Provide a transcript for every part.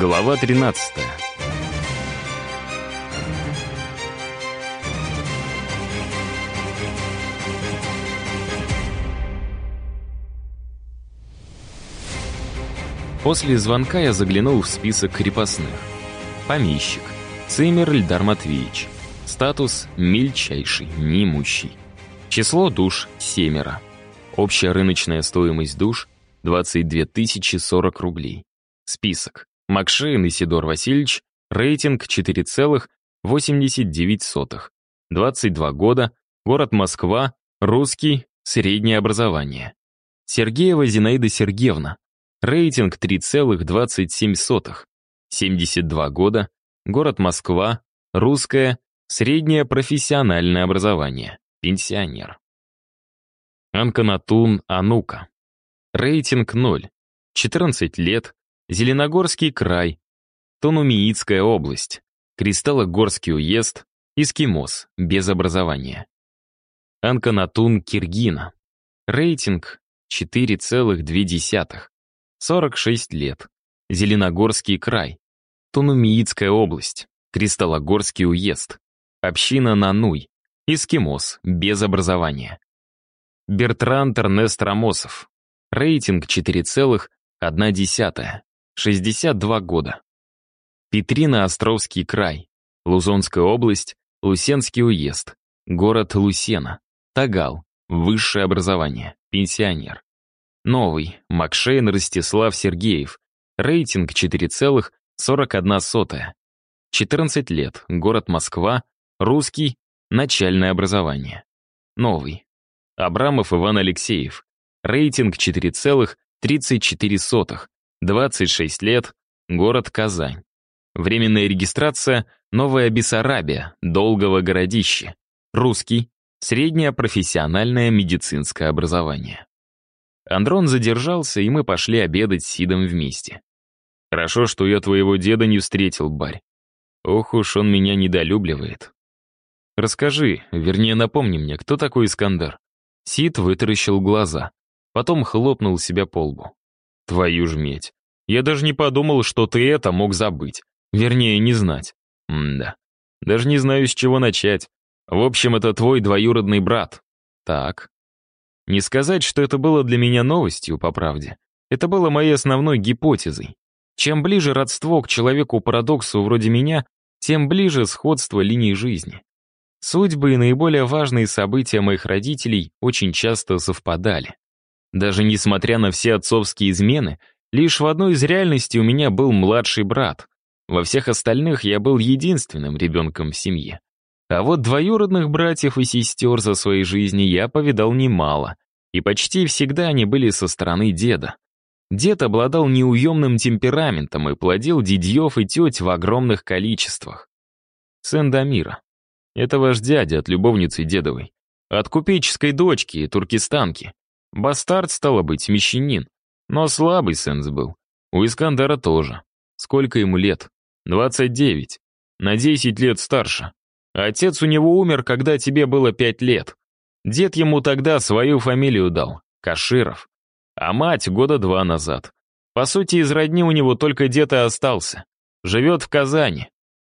Глава 13. После звонка я заглянул в список крепостных. Помещик. Цимер Ильдар Матвеевич. Статус «Мельчайший, неимущий». Число душ — семеро. Общая рыночная стоимость душ — 22 тысячи 40 рублей. Список. Макшейн Исидор Васильевич, рейтинг 4,89. 22 года, город Москва, русский, среднее образование. Сергеева Зинаида Сергеевна, рейтинг 3,27. 72 года, город Москва, русское, среднее профессиональное образование, пенсионер. Анканатун Анука, рейтинг 0, 14 лет, Зеленогорский край, Тонумиитская область, Кристаллогорский уезд, Эскимос, без образования. Анканатун Киргина. Рейтинг 4,2. 46 лет. Зеленогорский край. Тунумиитская область. Кристаллогорский уезд. Община Нануй. Эскимос, без образования. Бертран Тернест Рамосов. Рейтинг 4,1. 62 года. Петрина Островский край, Лузонская область, Лусенский уезд, город Лусена, Тагал, высшее образование, пенсионер. Новый, Макшейн Ростислав Сергеев, рейтинг 4,41. 14 лет, город Москва, русский, начальное образование. Новый. Абрамов Иван Алексеев, рейтинг 4,34. 26 лет, город Казань. Временная регистрация Новая Бессарабия, Долгого городище. Русский, среднее профессиональное медицинское образование. Андрон задержался, и мы пошли обедать с Сидом вместе. Хорошо, что я твоего деда не встретил, барь. Ох уж он меня недолюбливает. Расскажи, вернее, напомни мне, кто такой Искандер? Сид вытаращил глаза, потом хлопнул себя по лбу. Твою ж медь. Я даже не подумал, что ты это мог забыть. Вернее, не знать. М-да. Даже не знаю, с чего начать. В общем, это твой двоюродный брат. Так. Не сказать, что это было для меня новостью, по правде. Это было моей основной гипотезой. Чем ближе родство к человеку-парадоксу вроде меня, тем ближе сходство линий жизни. Судьбы и наиболее важные события моих родителей очень часто совпадали. Даже несмотря на все отцовские измены, лишь в одной из реальностей у меня был младший брат. Во всех остальных я был единственным ребенком в семье. А вот двоюродных братьев и сестер за своей жизни я повидал немало, и почти всегда они были со стороны деда. Дед обладал неуемным темпераментом и плодил дядьев и теть в огромных количествах. Сын Дамира. Это ваш дядя от любовницы дедовой. От купеческой дочки и туркестанки. Бастард, стало быть, мещанин. Но слабый сенс был. У Искандера тоже. Сколько ему лет? 29. На 10 лет старше. Отец у него умер, когда тебе было 5 лет. Дед ему тогда свою фамилию дал. Каширов. А мать года два назад. По сути, из родни у него только дед и остался. Живет в Казани.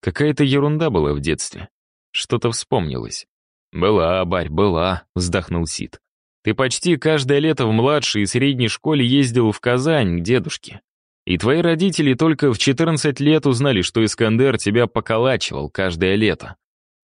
Какая-то ерунда была в детстве. Что-то вспомнилось. «Была, барь, была», — вздохнул Сид. Ты почти каждое лето в младшей и средней школе ездил в Казань к дедушке. И твои родители только в 14 лет узнали, что Искандер тебя поколачивал каждое лето.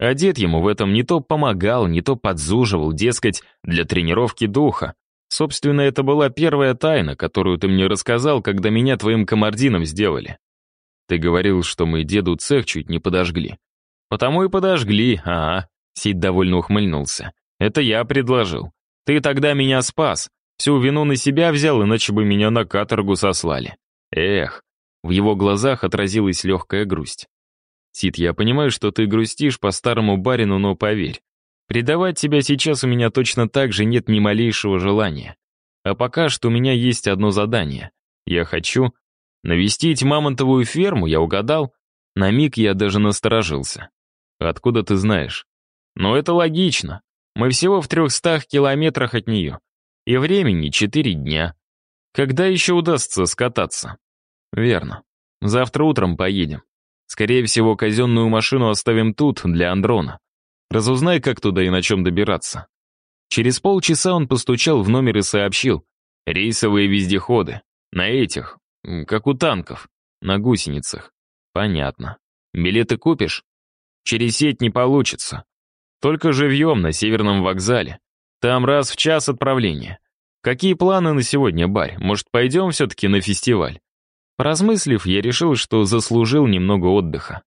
А дед ему в этом не то помогал, не то подзуживал, дескать, для тренировки духа. Собственно, это была первая тайна, которую ты мне рассказал, когда меня твоим комардином сделали. Ты говорил, что мы деду цех чуть не подожгли. Потому и подожгли, ага. Сид довольно ухмыльнулся. Это я предложил. Ты тогда меня спас. Всю вину на себя взял, иначе бы меня на каторгу сослали. Эх, в его глазах отразилась легкая грусть. Сид, я понимаю, что ты грустишь по старому барину, но поверь, предавать тебя сейчас у меня точно так же нет ни малейшего желания. А пока что у меня есть одно задание. Я хочу навестить мамонтовую ферму, я угадал. На миг я даже насторожился. Откуда ты знаешь? Но это логично. Мы всего в трехстах километрах от нее. И времени четыре дня. Когда еще удастся скататься? Верно. Завтра утром поедем. Скорее всего, казенную машину оставим тут, для Андрона. Разузнай, как туда и на чем добираться». Через полчаса он постучал в номер и сообщил. «Рейсовые вездеходы. На этих. Как у танков. На гусеницах. Понятно. Билеты купишь? Через сеть не получится. Только живьем на северном вокзале. Там раз в час отправления. Какие планы на сегодня, Барь? Может, пойдем все-таки на фестиваль? Поразмыслив, я решил, что заслужил немного отдыха.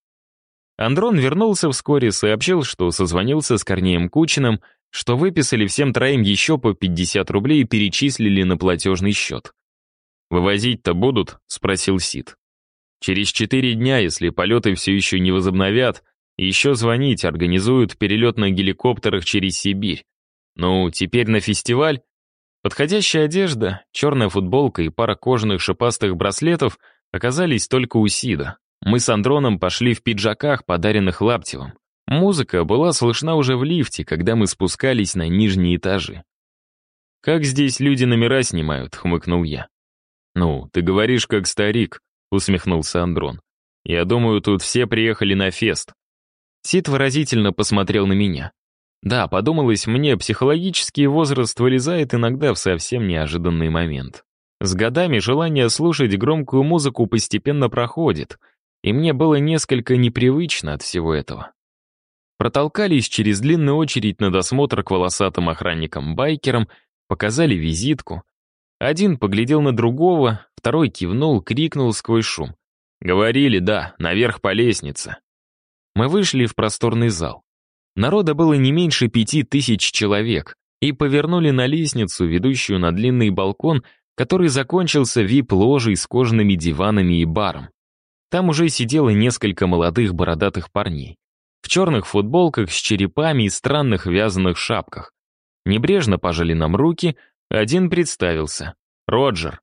Андрон вернулся вскоре, сообщил, что созвонился с Корнеем Кучиным, что выписали всем троим еще по 50 рублей и перечислили на платежный счет. «Вывозить-то будут?» — спросил Сид. «Через четыре дня, если полеты все еще не возобновят, еще звонить, организуют перелет на геликоптерах через Сибирь. Ну, теперь на фестиваль. Подходящая одежда, черная футболка и пара кожаных шипастых браслетов оказались только у Сида. Мы с Андроном пошли в пиджаках, подаренных Лаптевым. Музыка была слышна уже в лифте, когда мы спускались на нижние этажи. «Как здесь люди номера снимают?» — хмыкнул я. «Ну, ты говоришь, как старик», — усмехнулся Андрон. «Я думаю, тут все приехали на фест». Сид выразительно посмотрел на меня. Да, подумалось мне, психологический возраст вылезает иногда в совсем неожиданный момент. С годами желание слушать громкую музыку постепенно проходит, и мне было несколько непривычно от всего этого. Протолкались через длинную очередь на досмотр к волосатым охранникам-байкерам, показали визитку. Один поглядел на другого, второй кивнул, крикнул сквозь шум. «Говорили, да, наверх по лестнице». Мы вышли в просторный зал. Народа было не меньше пяти тысяч человек, и повернули на лестницу, ведущую на длинный балкон, который закончился вип-ложей с кожаными диванами и баром. Там уже сидело несколько молодых бородатых парней. В черных футболках с черепами и странных вязаных шапках. Небрежно пожали нам руки, один представился. Роджер.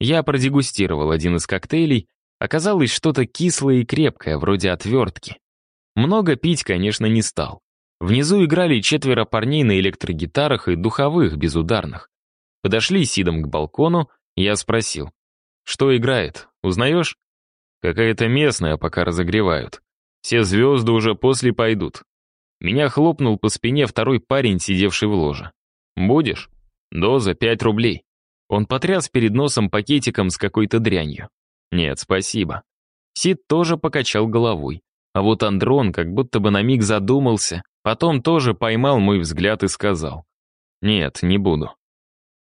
Я продегустировал один из коктейлей, оказалось что-то кислое и крепкое, вроде отвертки. Много пить, конечно, не стал. Внизу играли четверо парней на электрогитарах и духовых, безударных. Подошли Сидом к балкону, я спросил. «Что играет? Узнаешь?» «Какая-то местная, пока разогревают. Все звезды уже после пойдут». Меня хлопнул по спине второй парень, сидевший в ложе. «Будешь?» «Доза пять рублей». Он потряс перед носом пакетиком с какой-то дрянью. «Нет, спасибо». Сид тоже покачал головой. А вот Андрон как будто бы на миг задумался, потом тоже поймал мой взгляд и сказал. «Нет, не буду».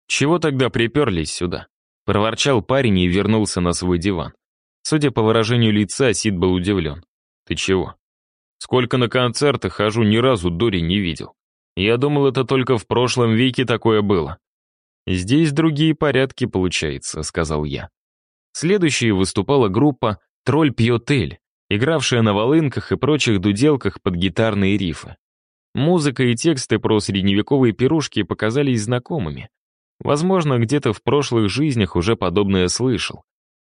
«Чего тогда приперлись сюда?» Проворчал парень и вернулся на свой диван. Судя по выражению лица, Сид был удивлен. «Ты чего?» «Сколько на концертах хожу, ни разу Дори не видел. Я думал, это только в прошлом веке такое было». «Здесь другие порядки, получается», — сказал я. Следующей выступала группа «Тролль пьет эль», игравшая на волынках и прочих дуделках под гитарные рифы. Музыка и тексты про средневековые пирушки показались знакомыми. Возможно, где-то в прошлых жизнях уже подобное слышал.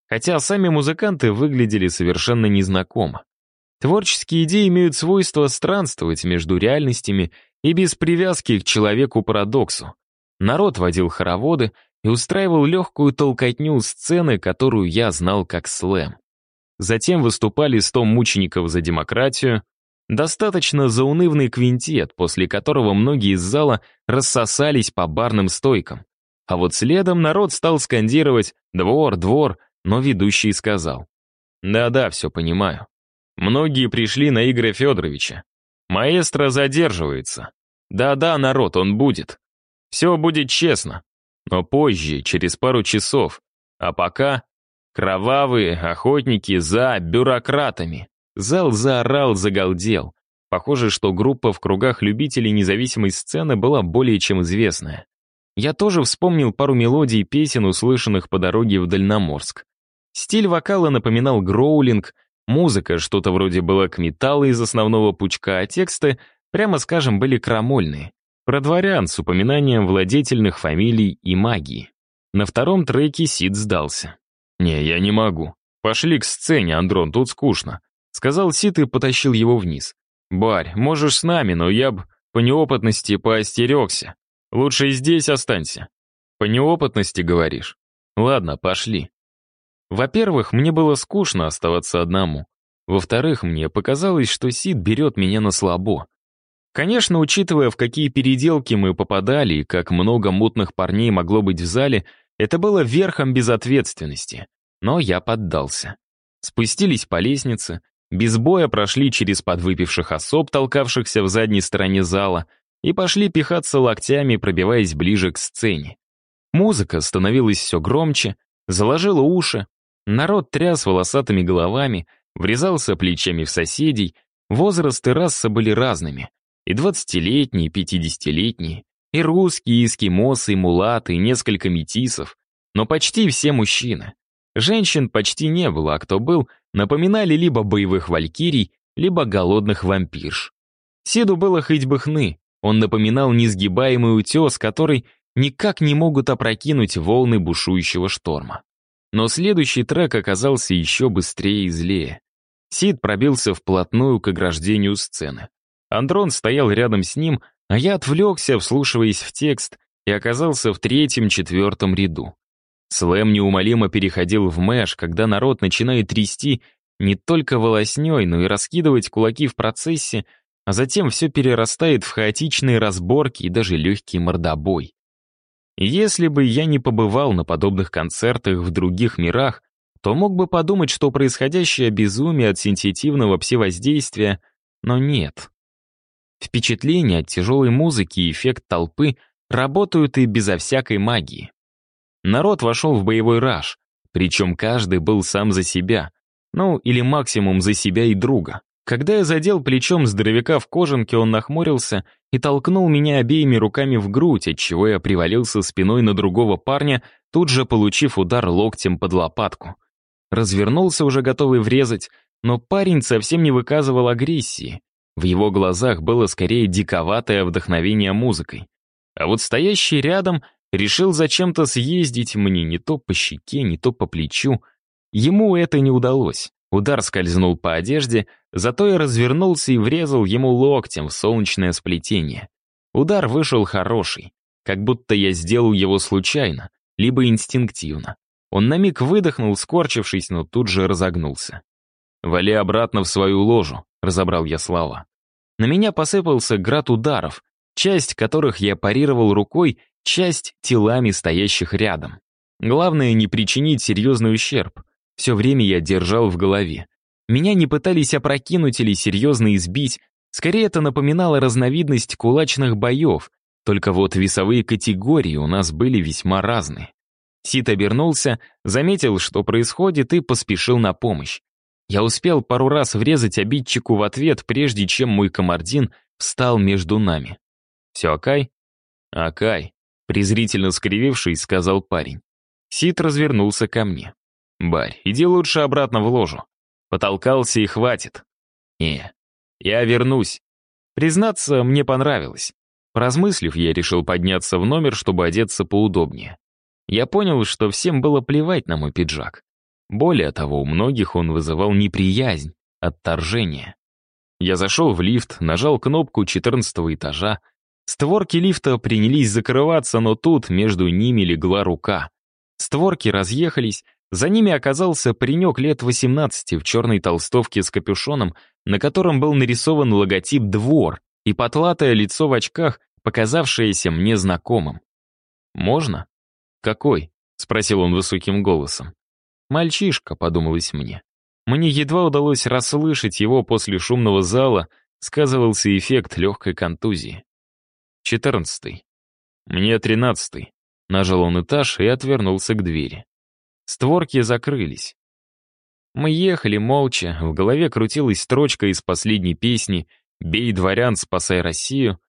Хотя сами музыканты выглядели совершенно незнакомо. Творческие идеи имеют свойство странствовать между реальностями и без привязки к человеку-парадоксу. Народ водил хороводы и устраивал легкую толкотню сцены, которую я знал как слэм. Затем выступали сто мучеников за демократию, достаточно заунывный квинтет, после которого многие из зала рассосались по барным стойкам. А вот следом народ стал скандировать «двор, двор», но ведущий сказал «Да-да, все понимаю. Многие пришли на Игоря Федоровича. Маэстро задерживается. Да-да, народ, он будет. Все будет честно. Но позже, через пару часов. А пока Кровавые охотники за бюрократами. Зал заорал, загалдел. Похоже, что группа в кругах любителей независимой сцены была более чем известная. Я тоже вспомнил пару мелодий и песен, услышанных по дороге в Дальноморск. Стиль вокала напоминал гроулинг, музыка что-то вроде блэк металла из основного пучка, а тексты, прямо скажем, были крамольные. Про дворян с упоминанием владетельных фамилий и магии. На втором треке Сид сдался. «Не, я не могу. Пошли к сцене, Андрон, тут скучно», — сказал Сит и потащил его вниз. «Барь, можешь с нами, но я б по неопытности поостерегся. Лучше здесь останься». «По неопытности, говоришь? Ладно, пошли». Во-первых, мне было скучно оставаться одному. Во-вторых, мне показалось, что Сид берет меня на слабо. Конечно, учитывая, в какие переделки мы попадали и как много мутных парней могло быть в зале, это было верхом безответственности. Но я поддался. Спустились по лестнице, без боя прошли через подвыпивших особ, толкавшихся в задней стороне зала, и пошли пихаться локтями, пробиваясь ближе к сцене. Музыка становилась все громче, заложила уши, народ тряс волосатыми головами, врезался плечами в соседей, возраст и раса были разными, и двадцатилетние, и пятидесятилетние, и русские, и эскимосы, и мулаты, и несколько метисов, но почти все мужчины. Женщин почти не было, а кто был, напоминали либо боевых валькирий, либо голодных вампирш. Сиду было хоть бы хны, он напоминал несгибаемый утес, который никак не могут опрокинуть волны бушующего шторма. Но следующий трек оказался еще быстрее и злее. Сид пробился вплотную к ограждению сцены. Андрон стоял рядом с ним, а я отвлекся, вслушиваясь в текст, и оказался в третьем-четвертом ряду. Слэм неумолимо переходил в мэш, когда народ начинает трясти не только волосней, но и раскидывать кулаки в процессе, а затем все перерастает в хаотичные разборки и даже легкий мордобой. Если бы я не побывал на подобных концертах в других мирах, то мог бы подумать, что происходящее безумие от сенситивного псевоздействия, но нет. Впечатление от тяжелой музыки и эффект толпы работают и безо всякой магии. Народ вошел в боевой раж, причем каждый был сам за себя, ну или максимум за себя и друга. Когда я задел плечом здоровяка в кожанке, он нахмурился и толкнул меня обеими руками в грудь, отчего я привалился спиной на другого парня, тут же получив удар локтем под лопатку. Развернулся, уже готовый врезать, но парень совсем не выказывал агрессии. В его глазах было скорее диковатое вдохновение музыкой. А вот стоящий рядом решил зачем-то съездить мне не то по щеке, не то по плечу. Ему это не удалось. Удар скользнул по одежде, зато я развернулся и врезал ему локтем в солнечное сплетение. Удар вышел хороший, как будто я сделал его случайно, либо инстинктивно. Он на миг выдохнул, скорчившись, но тут же разогнулся. «Вали обратно в свою ложу», — разобрал я слова. На меня посыпался град ударов, часть которых я парировал рукой, часть — телами стоящих рядом. Главное — не причинить серьезный ущерб. Все время я держал в голове. Меня не пытались опрокинуть или серьезно избить, скорее это напоминало разновидность кулачных боев, только вот весовые категории у нас были весьма разные. Сит обернулся, заметил, что происходит, и поспешил на помощь. Я успел пару раз врезать обидчику в ответ, прежде чем мой комардин встал между нами. «Все, Акай?» «Акай», презрительно скривившись, сказал парень. Сит развернулся ко мне. «Барь, иди лучше обратно в ложу. Потолкался и хватит». «Не, я вернусь». Признаться, мне понравилось. Поразмыслив, я решил подняться в номер, чтобы одеться поудобнее. Я понял, что всем было плевать на мой пиджак. Более того, у многих он вызывал неприязнь, отторжение. Я зашел в лифт, нажал кнопку 14 этажа. Створки лифта принялись закрываться, но тут между ними легла рука. Створки разъехались, за ними оказался паренек лет 18 в черной толстовке с капюшоном, на котором был нарисован логотип «Двор» и потлатое лицо в очках, показавшееся мне знакомым. «Можно?» «Какой?» — спросил он высоким голосом. «Мальчишка», — подумалось мне. Мне едва удалось расслышать его после шумного зала, сказывался эффект легкой контузии. «Четырнадцатый». «Мне тринадцатый». Нажал он этаж и отвернулся к двери. Створки закрылись. Мы ехали молча, в голове крутилась строчка из последней песни «Бей дворян, спасай Россию».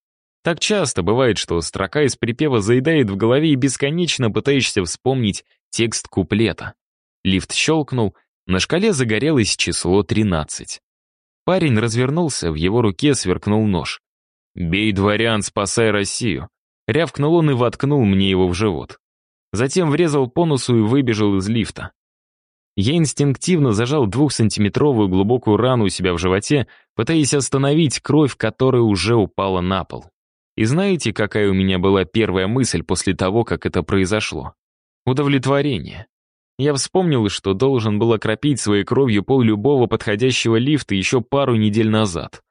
Так часто бывает, что строка из припева заедает в голове и бесконечно пытаешься вспомнить текст куплета. Лифт щелкнул, на шкале загорелось число 13. Парень развернулся, в его руке сверкнул нож. «Бей дворян, спасай Россию!» Рявкнул он и воткнул мне его в живот. Затем врезал по носу и выбежал из лифта. Я инстинктивно зажал двухсантиметровую глубокую рану у себя в животе, пытаясь остановить кровь, которая уже упала на пол. И знаете, какая у меня была первая мысль после того, как это произошло? Удовлетворение. Я вспомнил, что должен был окропить своей кровью пол любого подходящего лифта еще пару недель назад.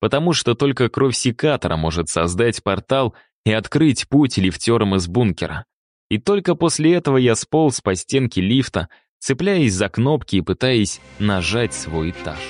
Потому что только кровь секатора может создать портал и открыть путь лифтерам из бункера. И только после этого я сполз по стенке лифта, цепляясь за кнопки и пытаясь нажать свой этаж.